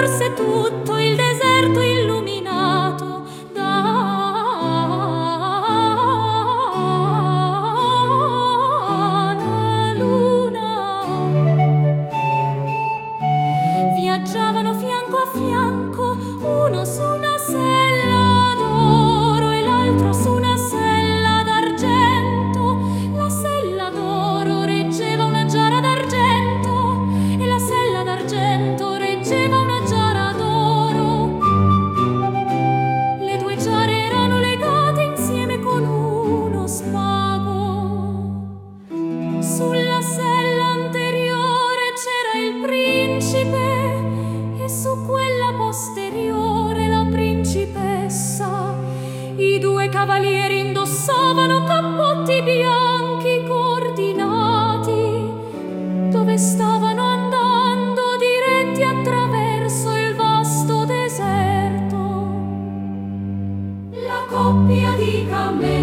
forse tutto il su quella posteriore la principessa. I due cavalieri indossavano cappotti bianchi coordinati, dove stavano andando diretti attraverso il vasto deserto. La coppia di cammelli